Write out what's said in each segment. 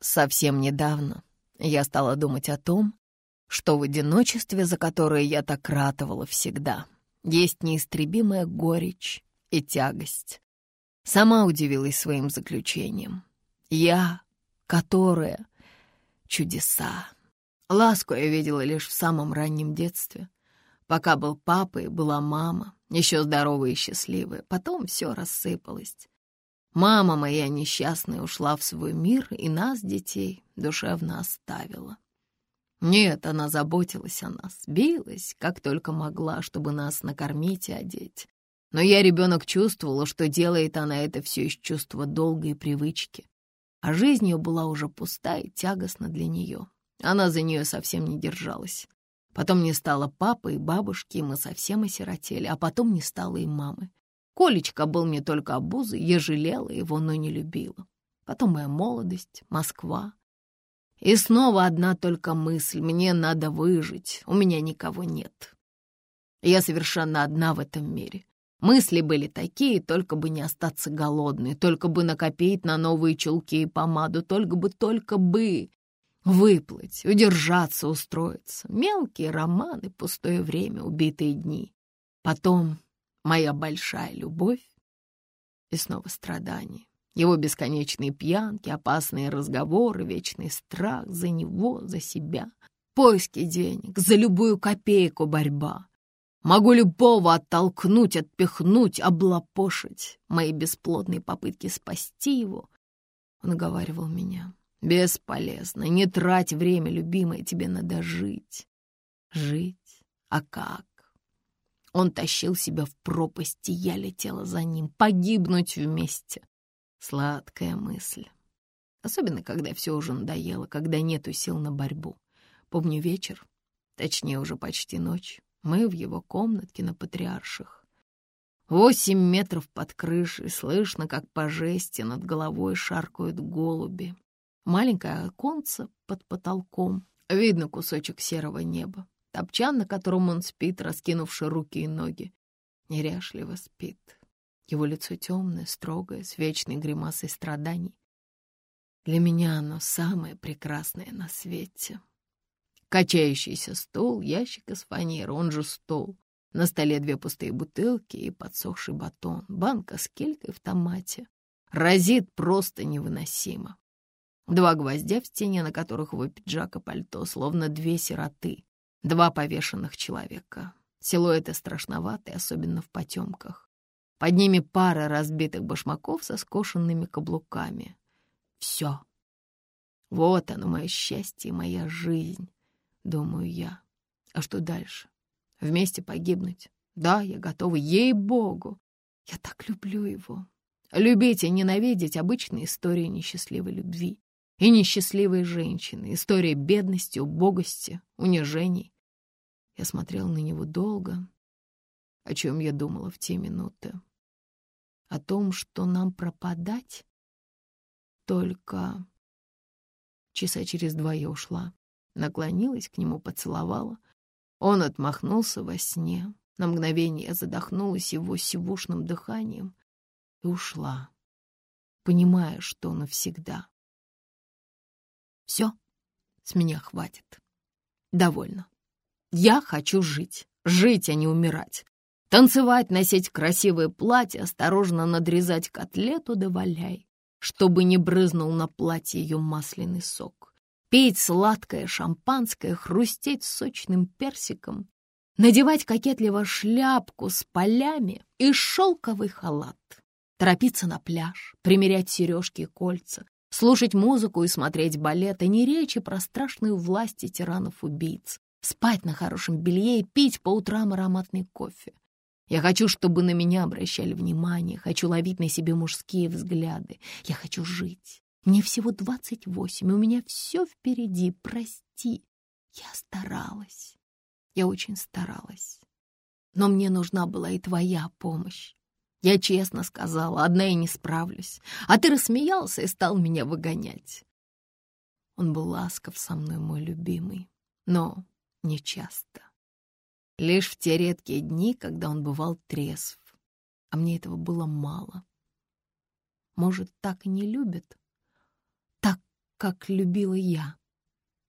Совсем недавно я стала думать о том, что в одиночестве, за которое я так ратовала всегда, есть неистребимая горечь и тягость. Сама удивилась своим заключением. Я, которая... Чудеса. Ласку я видела лишь в самом раннем детстве. Пока был папа и была мама, еще здоровая и счастливая. Потом все рассыпалось. Мама моя несчастная ушла в свой мир и нас, детей, душевно оставила. Нет, она заботилась о нас, билась, как только могла, чтобы нас накормить и одеть. Но я, ребенок, чувствовала, что делает она это все из чувства долга и привычки. А жизнь ее была уже пуста и тягостна для нее. Она за нее совсем не держалась. Потом не стало папы и бабушки, и мы совсем осиротели, а потом не стало и мамы. Колечка был мне только обузой, я жалела его, но не любила. Потом моя молодость, Москва. И снова одна только мысль — мне надо выжить, у меня никого нет. Я совершенно одна в этом мире. Мысли были такие, только бы не остаться голодной, только бы накопить на новые чулки и помаду, только бы, только бы выплыть, удержаться, устроиться. Мелкие романы, пустое время, убитые дни. Потом моя большая любовь и снова страдания. Его бесконечные пьянки, опасные разговоры, вечный страх за него, за себя. Поиски денег, за любую копейку борьба. Могу любого оттолкнуть, отпихнуть, облапошить. Мои бесплодные попытки спасти его, он уговаривал меня. Бесполезно, не трать время, любимая, тебе надо жить. Жить? А как? Он тащил себя в пропасть, и я летела за ним, погибнуть вместе. Сладкая мысль. Особенно, когда все уже надоело, когда нету сил на борьбу. Помню вечер, точнее, уже почти ночь. Мы в его комнатке на Патриарших. Восемь метров под крышей, слышно, как по жести над головой шаркают голуби. Маленькое оконце под потолком, видно кусочек серого неба. Топчан, на котором он спит, раскинувши руки и ноги, неряшливо спит. Его лицо темное, строгое, с вечной гримасой страданий. Для меня оно самое прекрасное на свете. Качающийся стол, ящик из фанеры, он же стол. На столе две пустые бутылки и подсохший батон, банка с келькой в томате. Разит просто невыносимо. Два гвоздя в стене, на которых его пиджак и пальто, словно две сироты. Два повешенных человека. Силуэты страшноватые, особенно в потемках. Под ними пара разбитых башмаков со скошенными каблуками. Все. Вот оно, мое счастье моя жизнь думаю я. А что дальше? Вместе погибнуть? Да, я готова, ей-богу. Я так люблю его. Любить и ненавидеть — обычная история несчастливой любви. И несчастливой женщины, история бедности, убогости, унижений. Я смотрел на него долго. О чем я думала в те минуты? О том, что нам пропадать? Только часа через два я ушла наклонилась к нему, поцеловала. Он отмахнулся во сне. На мгновение я задохнулась его сивушным дыханием и ушла, понимая, что навсегда. Все, с меня хватит. Довольно. Я хочу жить, жить, а не умирать. Танцевать, носить красивое платье, осторожно надрезать котлету да валяй, чтобы не брызнул на платье ее масляный сок пить сладкое шампанское, хрустеть сочным персиком, надевать кокетливо шляпку с полями и шелковый халат, торопиться на пляж, примерять сережки и кольца, слушать музыку и смотреть балет, а не речи про страшную власть тиранов-убийц, спать на хорошем белье и пить по утрам ароматный кофе. Я хочу, чтобы на меня обращали внимание, хочу ловить на себе мужские взгляды. Я хочу жить, мне всего двадцать восемь, у меня все впереди, прости. Я старалась, я очень старалась. Но мне нужна была и твоя помощь. Я честно сказала, одна я не справлюсь, а ты рассмеялся и стал меня выгонять. Он был ласков со мной, мой любимый, но не часто. Лишь в те редкие дни, когда он бывал трезв, а мне этого было мало. Может, так и не любит? как любила я.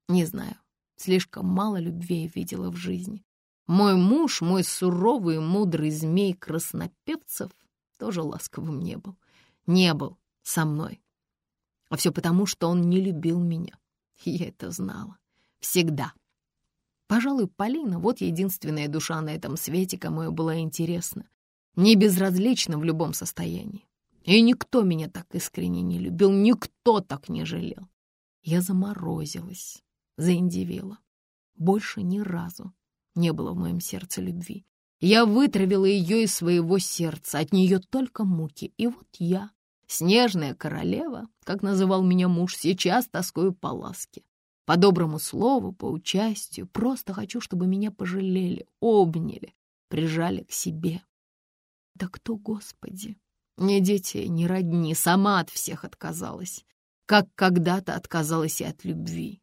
Не знаю, слишком мало любви я видела в жизни. Мой муж, мой суровый мудрый змей краснопевцев, тоже ласковым не был. Не был со мной. А все потому, что он не любил меня. Я это знала. Всегда. Пожалуй, Полина — вот единственная душа на этом свете, кому я была интересна. Не безразлична в любом состоянии. И никто меня так искренне не любил, никто так не жалел. Я заморозилась, заиндивела. Больше ни разу не было в моем сердце любви. Я вытравила ее из своего сердца, от нее только муки. И вот я, снежная королева, как называл меня муж, сейчас тоскую по ласке. По доброму слову, по участию, просто хочу, чтобы меня пожалели, обняли, прижали к себе. Да кто, Господи? Ни детей, ни родни, сама от всех отказалась, как когда-то отказалась и от любви.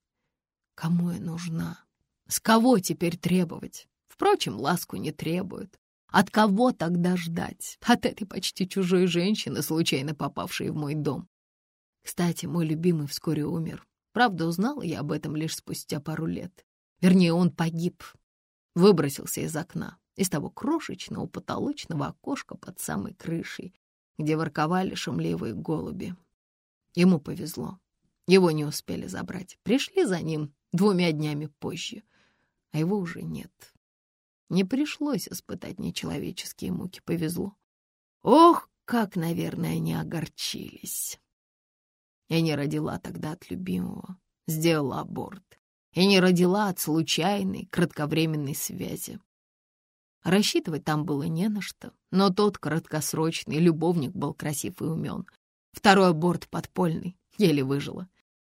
Кому я нужна? С кого теперь требовать? Впрочем, ласку не требуют. От кого тогда ждать? От этой почти чужой женщины, случайно попавшей в мой дом. Кстати, мой любимый вскоре умер. Правда, узнала я об этом лишь спустя пару лет. Вернее, он погиб. Выбросился из окна, из того крошечного потолочного окошка под самой крышей, где ворковали шумливые голуби. Ему повезло. Его не успели забрать. Пришли за ним двумя днями позже, а его уже нет. Не пришлось испытать нечеловеческие муки, повезло. Ох, как, наверное, они огорчились. Я не родила тогда от любимого, сделала аборт. И не родила от случайной, кратковременной связи. Рассчитывать там было не на что, но тот краткосрочный любовник был красив и умен. Второй аборт подпольный, еле выжила.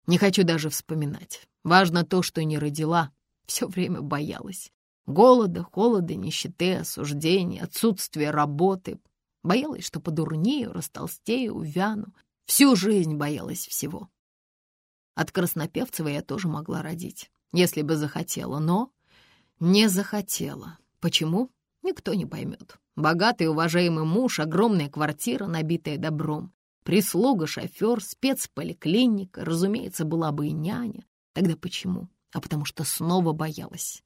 Не хочу даже вспоминать. Важно то, что не родила, все время боялась. Голода, холода, нищеты, осуждения, отсутствия работы. Боялась, что подурнею, растолстею, увяну. Всю жизнь боялась всего. От Краснопевцева я тоже могла родить, если бы захотела, но не захотела. Почему? Никто не поймет. Богатый уважаемый муж, огромная квартира, набитая добром. Прислуга, шофер, спецполиклиника, разумеется, была бы и няня. Тогда почему? А потому что снова боялась.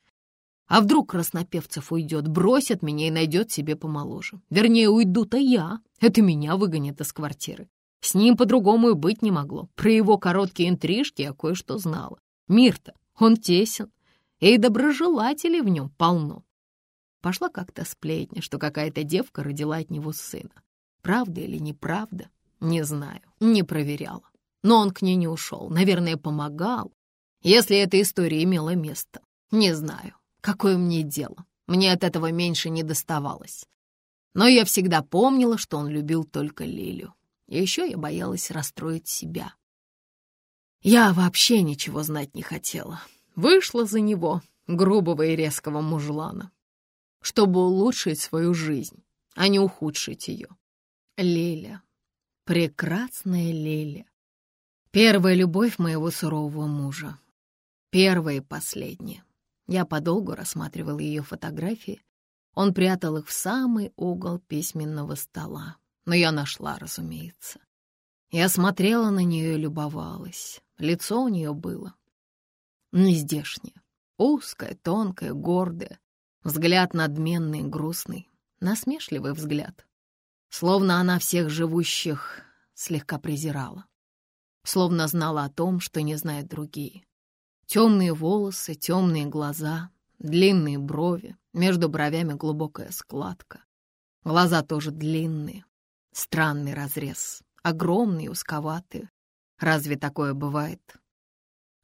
А вдруг Краснопевцев уйдет, бросит меня и найдет себе помоложе? Вернее, уйду-то я. Это меня выгонят из квартиры. С ним по-другому и быть не могло. Про его короткие интрижки я кое-что знала. Мир-то, он тесен, и доброжелателей в нем полно. Пошла как-то сплетня, что какая-то девка родила от него сына. Правда или неправда, не знаю, не проверяла. Но он к ней не ушел, наверное, помогал, если эта история имела место. Не знаю. Какое мне дело? Мне от этого меньше не доставалось. Но я всегда помнила, что он любил только Лилю. И еще я боялась расстроить себя. Я вообще ничего знать не хотела. Вышла за него, грубого и резкого мужлана, чтобы улучшить свою жизнь, а не ухудшить ее. Лиля, прекрасная Лиля, первая любовь моего сурового мужа, первая и последняя. Я подолгу рассматривал ее фотографии. Он прятал их в самый угол письменного стола. Но я нашла, разумеется. Я смотрела на нее и любовалась. Лицо у нее было нездешнее. Узкое, тонкое, гордое. Взгляд надменный, грустный. Насмешливый взгляд. Словно она всех живущих слегка презирала. Словно знала о том, что не знают другие. Темные волосы, темные глаза, длинные брови, между бровями глубокая складка. Глаза тоже длинные, странный разрез, огромные, узковатые. Разве такое бывает?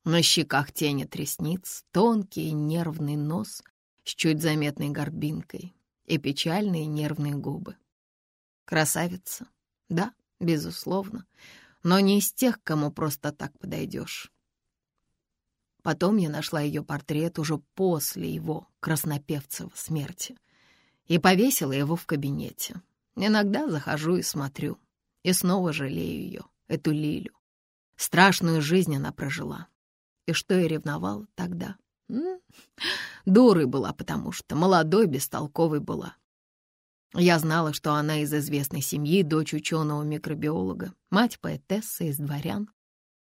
На щеках тени ресниц, тонкий нервный нос с чуть заметной горбинкой и печальные нервные губы. Красавица? Да, безусловно, но не из тех, кому просто так подойдешь. Потом я нашла ее портрет уже после его, Краснопевцева, смерти и повесила его в кабинете. Иногда захожу и смотрю, и снова жалею ее, эту Лилю. Страшную жизнь она прожила. И что я ревновала тогда? М дурой была, потому что молодой, бестолковой была. Я знала, что она из известной семьи, дочь ученого микробиолога, мать поэтесса из дворян.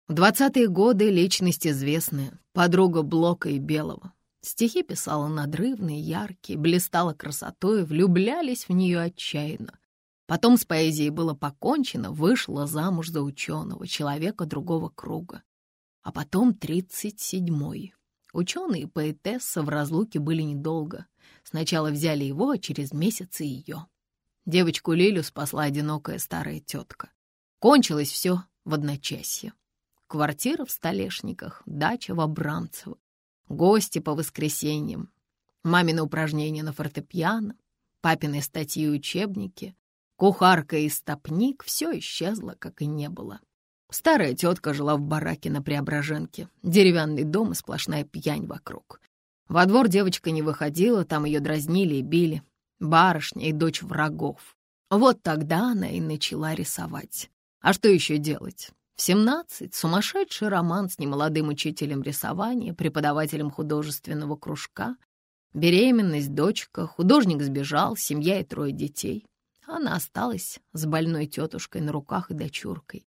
В двадцатые годы личность известная, подруга Блока и Белого. Стихи писала надрывные, яркие, блистала красотой, влюблялись в нее отчаянно. Потом с поэзией было покончено, вышла замуж за ученого, человека другого круга. А потом тридцать седьмой. Ученый и поэтесса в разлуке были недолго. Сначала взяли его, а через месяц и ее. Девочку Лилю спасла одинокая старая тетка. Кончилось все в одночасье. Квартира в Столешниках, дача в Абрамцево, гости по воскресеньям, мамины упражнения на фортепиано, папины статьи и учебники, кухарка и стопник — все исчезло, как и не было. Старая тетка жила в бараке на Преображенке, деревянный дом и сплошная пьянь вокруг. Во двор девочка не выходила, там ее дразнили и били. Барышня и дочь врагов. Вот тогда она и начала рисовать. А что еще делать? В 17 сумасшедший роман с немолодым учителем рисования, преподавателем художественного кружка, беременность, дочка, художник сбежал, семья и трое детей. Она осталась с больной тетушкой на руках и дочуркой.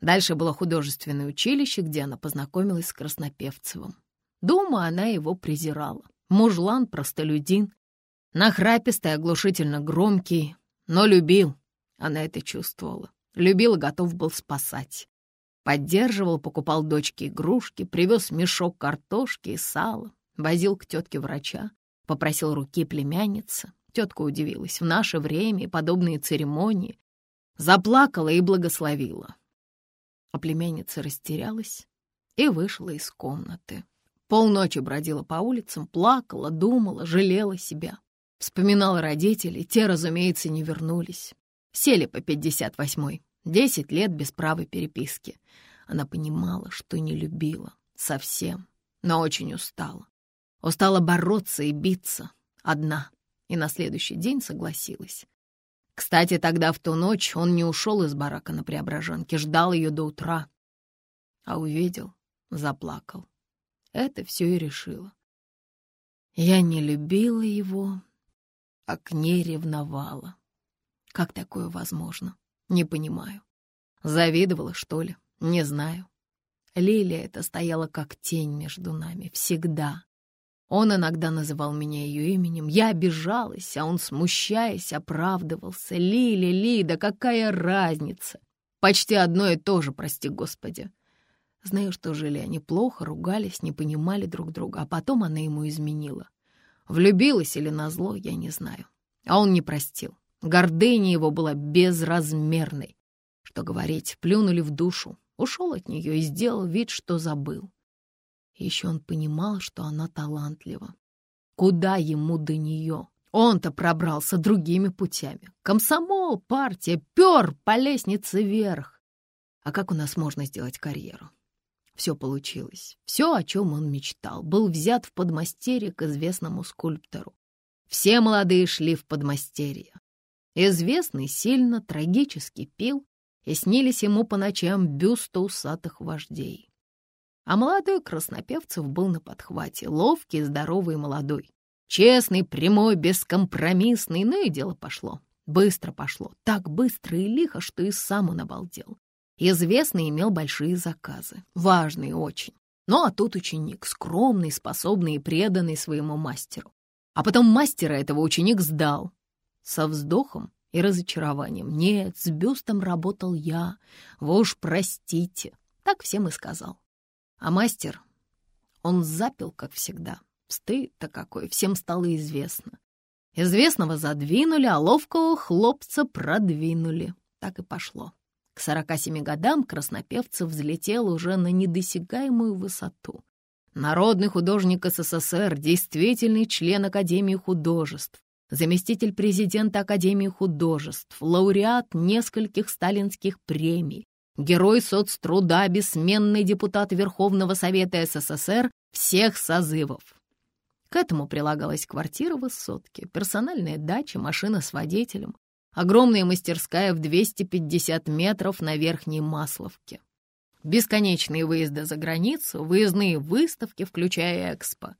Дальше было художественное училище, где она познакомилась с Краснопевцевым. Дома она его презирала. Мужлан, простолюдин, нахрапистый, оглушительно громкий, но любил. Она это чувствовала. Любил и готов был спасать. Поддерживал, покупал дочке игрушки, привез мешок картошки и сала, возил к тетке врача, попросил руки племянницы. Тетка удивилась. В наше время подобные церемонии заплакала и благословила. А племянница растерялась и вышла из комнаты. Полночи бродила по улицам, плакала, думала, жалела себя. Вспоминала родителей, те, разумеется, не вернулись. Сели по пятьдесят восьмой. Десять лет без правой переписки. Она понимала, что не любила. Совсем. Но очень устала. Устала бороться и биться. Одна. И на следующий день согласилась. Кстати, тогда в ту ночь он не ушел из барака на Преображенке, ждал ее до утра. А увидел, заплакал. Это все и решило. Я не любила его, а к ней ревновала. Как такое возможно? Не понимаю. Завидовала, что ли? Не знаю. Лилия это стояла как тень между нами. Всегда. Он иногда называл меня ее именем. Я обижалась, а он, смущаясь, оправдывался. Лили, Лида, какая разница? Почти одно и то же, прости господи. Знаю, что жили они плохо, ругались, не понимали друг друга, а потом она ему изменила. Влюбилась или назло, я не знаю. А он не простил. Гордыня его была безразмерной. Что говорить, плюнули в душу. Ушел от нее и сделал вид, что забыл. Еще он понимал, что она талантлива. Куда ему до нее? Он-то пробрался другими путями. Комсомол, партия, пер по лестнице вверх. А как у нас можно сделать карьеру? Все получилось. Все, о чем он мечтал, был взят в подмастерье к известному скульптору. Все молодые шли в подмастерье. Известный сильно трагически пил, и снились ему по ночам бюсты усатых вождей. А молодой Краснопевцев был на подхвате, ловкий, здоровый молодой. Честный, прямой, бескомпромиссный, ну и дело пошло. Быстро пошло, так быстро и лихо, что и сам он обалдел. Известный имел большие заказы, важные очень. Ну а тут ученик, скромный, способный и преданный своему мастеру. А потом мастера этого ученик сдал, со вздохом и разочарованием. «Нет, с бюстом работал я, вы уж простите», — так всем и сказал. А мастер, он запил, как всегда. Стыд-то какой, всем стало известно. Известного задвинули, а ловкого хлопца продвинули. Так и пошло. К 47 годам Краснопевцев взлетел уже на недосягаемую высоту. Народный художник СССР, действительный член Академии художеств, заместитель президента Академии художеств, лауреат нескольких сталинских премий, герой соцтруда, бессменный депутат Верховного Совета СССР всех созывов. К этому прилагалась квартира в высотке, персональная дача, машина с водителем, огромная мастерская в 250 метров на Верхней Масловке. Бесконечные выезды за границу, выездные выставки, включая экспо,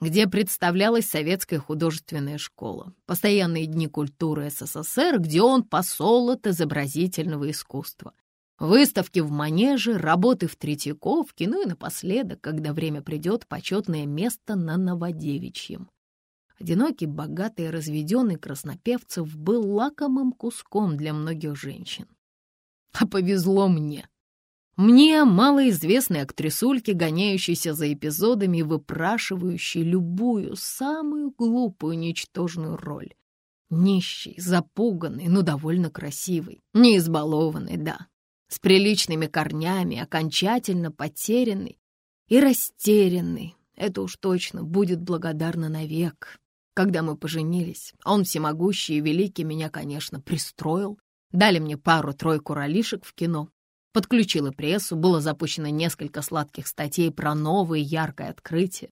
где представлялась советская художественная школа, постоянные дни культуры СССР, где он посол от изобразительного искусства. Выставки в манеже, работы в Третьяковке, ну и напоследок, когда время придет, почетное место на Новодевичьем. Одинокий, богатый, разведенный Краснопевцев был лакомым куском для многих женщин. А повезло мне. Мне, малоизвестной актрисульке, гоняющейся за эпизодами, выпрашивающей любую, самую глупую, ничтожную роль. Нищий, запуганный, но довольно красивый, не избалованный, да, с приличными корнями, окончательно потерянный и растерянный. Это уж точно будет благодарно навек. Когда мы поженились, он всемогущий и великий меня, конечно, пристроил, дали мне пару-тройку ролишек в кино, подключила прессу, было запущено несколько сладких статей про новые яркое открытие.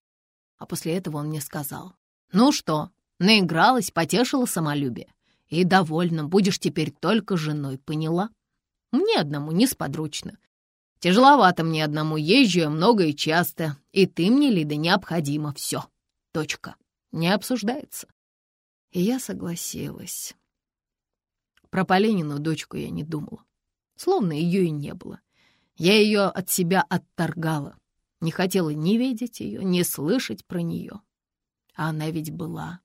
А после этого он мне сказал, «Ну что, наигралась, потешила самолюбие, и довольна, будешь теперь только женой, поняла? Мне одному несподручно. Тяжеловато мне одному, езжу я много и часто, и ты мне, Лида, необходимо, все, точка» не обсуждается. И я согласилась. Про Поленину дочку я не думала. Словно ее и не было. Я ее от себя отторгала. Не хотела ни видеть ее, ни слышать про нее. А она ведь была.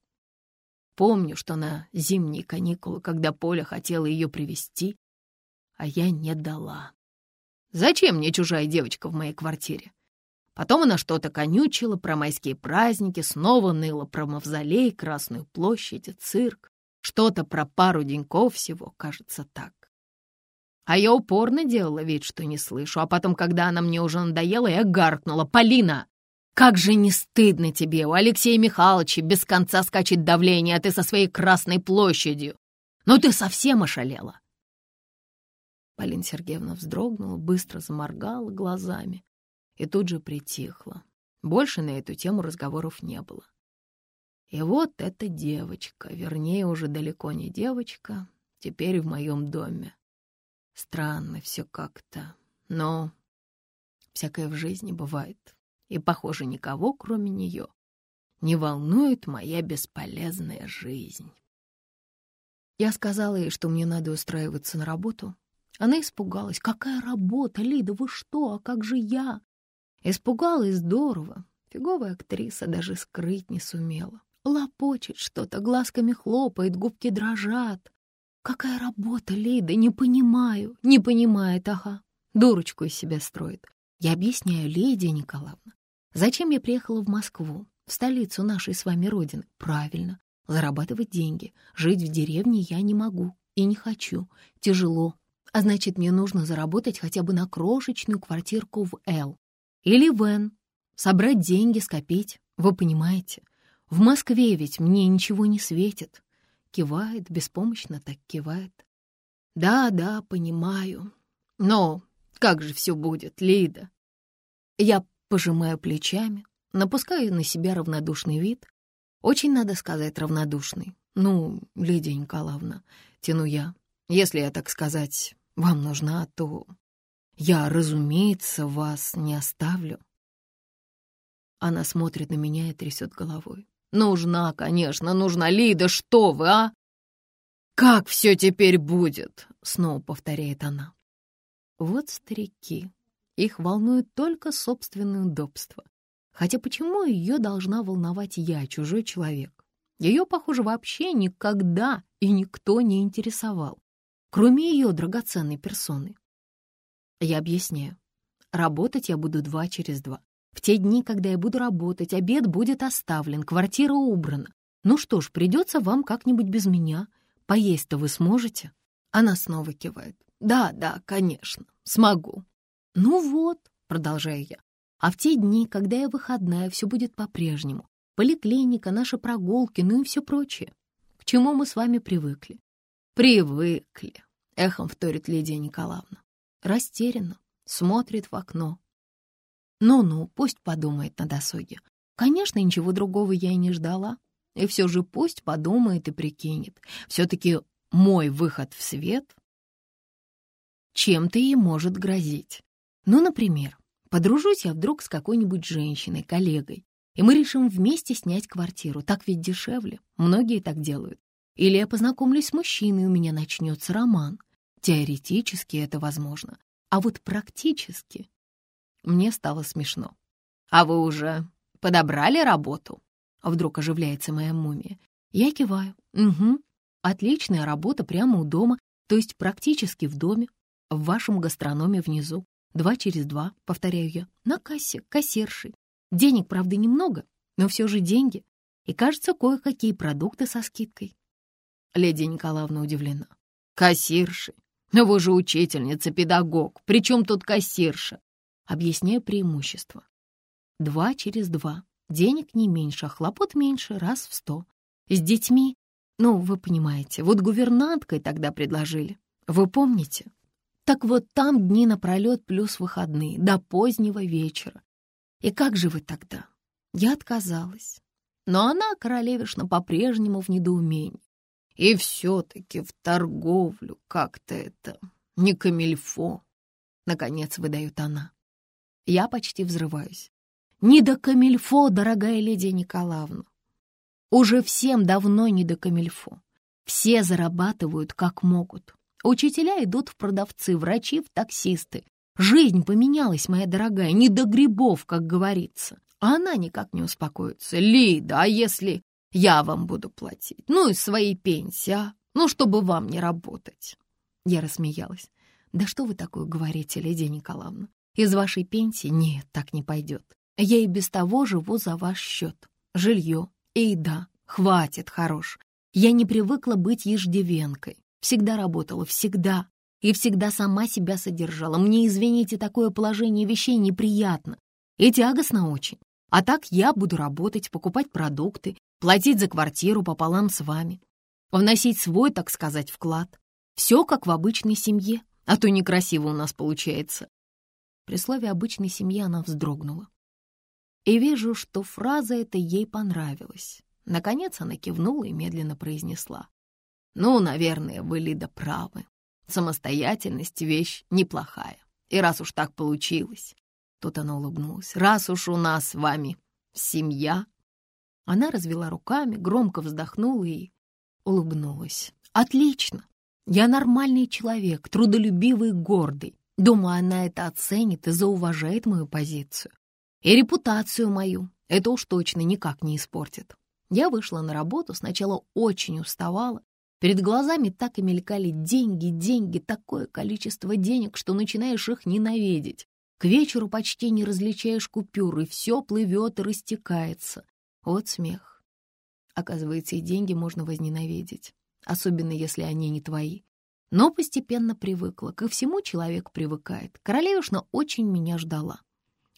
Помню, что на зимние каникулы, когда Поля хотела ее привести, а я не дала. Зачем мне чужая девочка в моей квартире? Потом она что-то конючила про майские праздники, снова ныла про мавзолей, Красную площадь и цирк. Что-то про пару деньков всего, кажется, так. А я упорно делала вид, что не слышу, а потом, когда она мне уже надоела, я гаркнула. «Полина, как же не стыдно тебе! У Алексея Михайловича без конца скачет давление, а ты со своей Красной площадью! Ну ты совсем ошалела!» Полина Сергеевна вздрогнула, быстро заморгала глазами и тут же притихла. Больше на эту тему разговоров не было. И вот эта девочка, вернее, уже далеко не девочка, теперь в моем доме. Странно все как-то, но всякое в жизни бывает. И, похоже, никого, кроме нее, не волнует моя бесполезная жизнь. Я сказала ей, что мне надо устраиваться на работу. Она испугалась. «Какая работа, Лида, вы что? А как же я?» Испугалась здорово. Фиговая актриса даже скрыть не сумела. Лопочет что-то, глазками хлопает, губки дрожат. Какая работа, Лида, не понимаю. Не понимает, ага. Дурочку из себя строит. Я объясняю, Лидия Николаевна, зачем я приехала в Москву, в столицу нашей с вами родины? Правильно, зарабатывать деньги. Жить в деревне я не могу и не хочу. Тяжело. А значит, мне нужно заработать хотя бы на крошечную квартирку в Л. Или Вен. Собрать деньги, скопить. Вы понимаете? В Москве ведь мне ничего не светит. Кивает, беспомощно так кивает. Да, да, понимаю. Но как же все будет, Лида? Я пожимаю плечами, напускаю на себя равнодушный вид. Очень, надо сказать, равнодушный. Ну, Лидия Николаевна, тяну я. Если я, так сказать, вам нужна, то я, разумеется, вас не оставлю. Она смотрит на меня и трясет головой. Нужна, конечно, нужна. Лида, что вы, а? Как все теперь будет? Снова повторяет она. Вот старики. Их волнует только собственное удобство. Хотя почему ее должна волновать я, чужой человек? Ее, похоже, вообще никогда и никто не интересовал, кроме ее драгоценной персоны. Я объясняю. Работать я буду два через два. В те дни, когда я буду работать, обед будет оставлен, квартира убрана. Ну что ж, придется вам как-нибудь без меня. Поесть-то вы сможете?» Она снова кивает. «Да, да, конечно, смогу». «Ну вот», — продолжаю я, «а в те дни, когда я выходная, все будет по-прежнему. Поликлиника, наши прогулки, ну и все прочее. К чему мы с вами привыкли?» «Привыкли», — эхом вторит Лидия Николаевна растерянно, смотрит в окно. Ну-ну, пусть подумает на досуге. Конечно, ничего другого я и не ждала. И все же пусть подумает и прикинет. Все-таки мой выход в свет чем-то ей может грозить. Ну, например, подружусь я вдруг с какой-нибудь женщиной, коллегой, и мы решим вместе снять квартиру. Так ведь дешевле. Многие так делают. Или я познакомлюсь с мужчиной, у меня начнется роман. Теоретически это возможно. А вот практически мне стало смешно. «А вы уже подобрали работу?» Вдруг оживляется моя мумия. Я киваю. «Угу. Отличная работа прямо у дома, то есть практически в доме, в вашем гастрономе внизу. Два через два, повторяю я, на кассе, кассиршей. Денег, правда, немного, но все же деньги. И, кажется, кое-какие продукты со скидкой. Леди Николаевна удивлена. Кассирши? Но вы же учительница, педагог. Причем тут кассирша? Объясняю преимущество. Два через два. Денег не меньше, а хлопот меньше, раз в сто. С детьми, ну, вы понимаете, вот гувернанткой тогда предложили. Вы помните? Так вот там дни напролет плюс выходные, до позднего вечера. И как же вы тогда? Я отказалась. Но она, королевишна, по-прежнему в недоумении. И все-таки в торговлю как-то это не камильфо, наконец выдает она. Я почти взрываюсь. Не до камильфо, дорогая леди Николаевна. Уже всем давно не до камильфо. Все зарабатывают как могут. Учителя идут в продавцы, врачи в таксисты. Жизнь поменялась, моя дорогая, не до грибов, как говорится. А она никак не успокоится. Лида, а если я вам буду платить? Ну, из своей пенсии, а? Ну, чтобы вам не работать. Я рассмеялась. Да что вы такое говорите, Лидия Николаевна? Из вашей пенсии? Нет, так не пойдет. Я и без того живу за ваш счет. Жилье и еда. Хватит, хорош. Я не привыкла быть еждивенкой. Всегда работала, всегда. И всегда сама себя содержала. Мне, извините, такое положение вещей неприятно. И тягостно очень. А так я буду работать, покупать продукты, платить за квартиру пополам с вами, вносить свой, так сказать, вклад. Все как в обычной семье, а то некрасиво у нас получается. При слове «обычной семье» она вздрогнула. И вижу, что фраза эта ей понравилась. Наконец она кивнула и медленно произнесла. «Ну, наверное, вы, Лида, правы. Самостоятельность — вещь неплохая. И раз уж так получилось, Тут она улыбнулась. «Раз уж у нас с вами семья...» Она развела руками, громко вздохнула и улыбнулась. «Отлично! Я нормальный человек, трудолюбивый, гордый. Думаю, она это оценит и зауважает мою позицию. И репутацию мою это уж точно никак не испортит. Я вышла на работу, сначала очень уставала. Перед глазами так и мелькали деньги, деньги, такое количество денег, что начинаешь их ненавидеть. К вечеру почти не различаешь купюры, все плывет и растекается. Вот смех. Оказывается, и деньги можно возненавидеть, особенно если они не твои. Но постепенно привыкла. Ко всему человек привыкает. Королевишна очень меня ждала.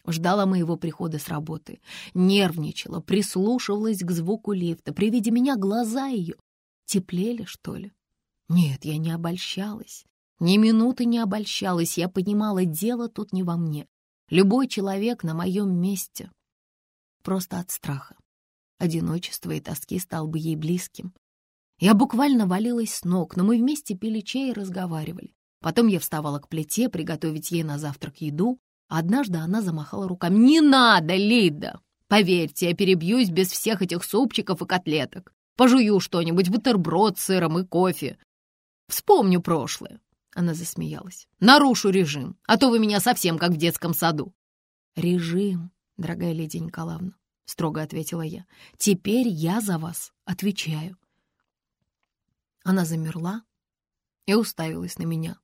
Ждала моего прихода с работы. Нервничала, прислушивалась к звуку лифта. При виде меня глаза ее теплели, что ли? Нет, я не обольщалась. Ни минуты не обольщалась, я понимала, дело тут не во мне. Любой человек на моем месте. Просто от страха. Одиночество и тоски стал бы ей близким. Я буквально валилась с ног, но мы вместе пили чай и разговаривали. Потом я вставала к плите приготовить ей на завтрак еду. Однажды она замахала руками. «Не надо, Лида! Поверьте, я перебьюсь без всех этих супчиков и котлеток. Пожую что-нибудь, бутерброд с сыром и кофе. Вспомню прошлое. Она засмеялась. «Нарушу режим, а то вы меня совсем как в детском саду». «Режим, дорогая леди Николаевна», — строго ответила я. «Теперь я за вас отвечаю». Она замерла и уставилась на меня.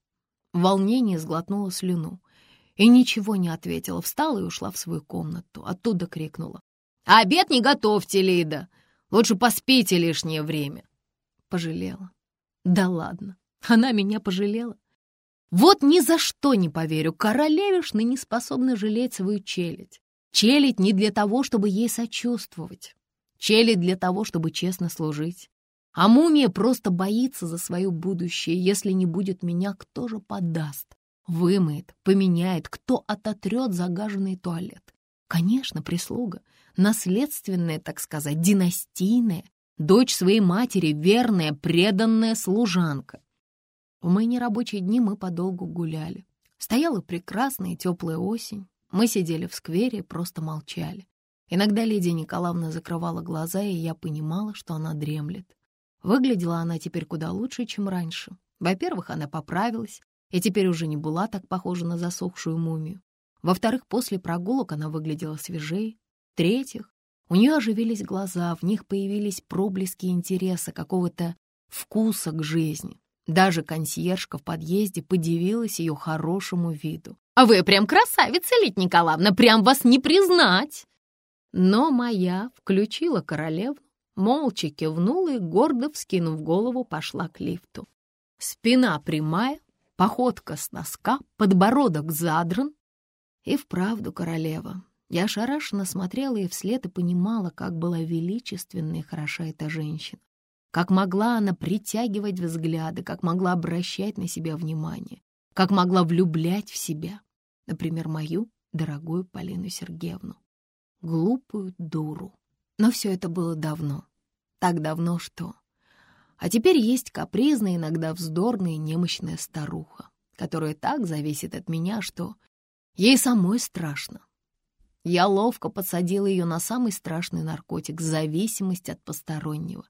В волнении сглотнула слюну и ничего не ответила. Встала и ушла в свою комнату. Оттуда крикнула. «Обед не готовьте, Лида! Лучше поспите лишнее время!» Пожалела. «Да ладно, она меня пожалела. Вот ни за что не поверю, королевишны не способны жалеть свою челядь. Челядь не для того, чтобы ей сочувствовать. Челядь для того, чтобы честно служить. А мумия просто боится за свое будущее. Если не будет меня, кто же подаст? Вымоет, поменяет, кто ототрет загаженный туалет? Конечно, прислуга. Наследственная, так сказать, династийная. Дочь своей матери, верная, преданная служанка. В мои нерабочие дни мы подолгу гуляли. Стояла прекрасная теплая осень. Мы сидели в сквере и просто молчали. Иногда Лидия Николаевна закрывала глаза, и я понимала, что она дремлет. Выглядела она теперь куда лучше, чем раньше. Во-первых, она поправилась, и теперь уже не была так похожа на засохшую мумию. Во-вторых, после прогулок она выглядела свежее. В-третьих, у нее оживились глаза, в них появились проблески интереса, какого-то вкуса к жизни. Даже консьержка в подъезде подивилась ее хорошему виду. «А вы прям красавица, Лить Николаевна, прям вас не признать!» Но моя включила королевну, молча кивнула и, гордо вскинув голову, пошла к лифту. Спина прямая, походка с носка, подбородок задран. И вправду королева. Я ошарашенно смотрела ей вслед и понимала, как была величественна и хороша эта женщина. Как могла она притягивать взгляды, как могла обращать на себя внимание, как могла влюблять в себя, например, мою дорогую Полину Сергеевну. Глупую дуру. Но все это было давно. Так давно, что... А теперь есть капризная, иногда вздорная немощная старуха, которая так зависит от меня, что ей самой страшно. Я ловко подсадила ее на самый страшный наркотик — зависимость от постороннего.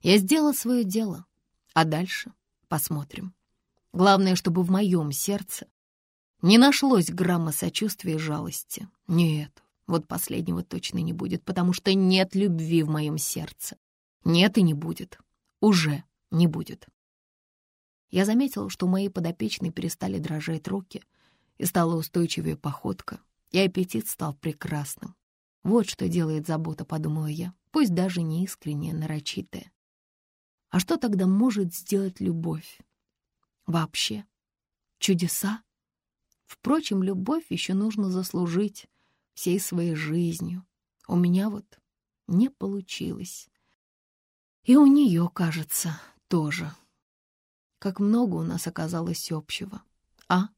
Я сделала свое дело, а дальше посмотрим. Главное, чтобы в моем сердце не нашлось грамма сочувствия и жалости. Нет, вот последнего точно не будет, потому что нет любви в моем сердце. Нет и не будет. Уже не будет. Я заметила, что у моей подопечной перестали дрожать руки, и стала устойчивее походка, и аппетит стал прекрасным. Вот что делает забота, подумала я, пусть даже не искренняя, нарочитая. А что тогда может сделать любовь? Вообще? Чудеса? Впрочем, любовь еще нужно заслужить всей своей жизнью. У меня вот не получилось. И у нее, кажется, тоже. Как много у нас оказалось общего. А?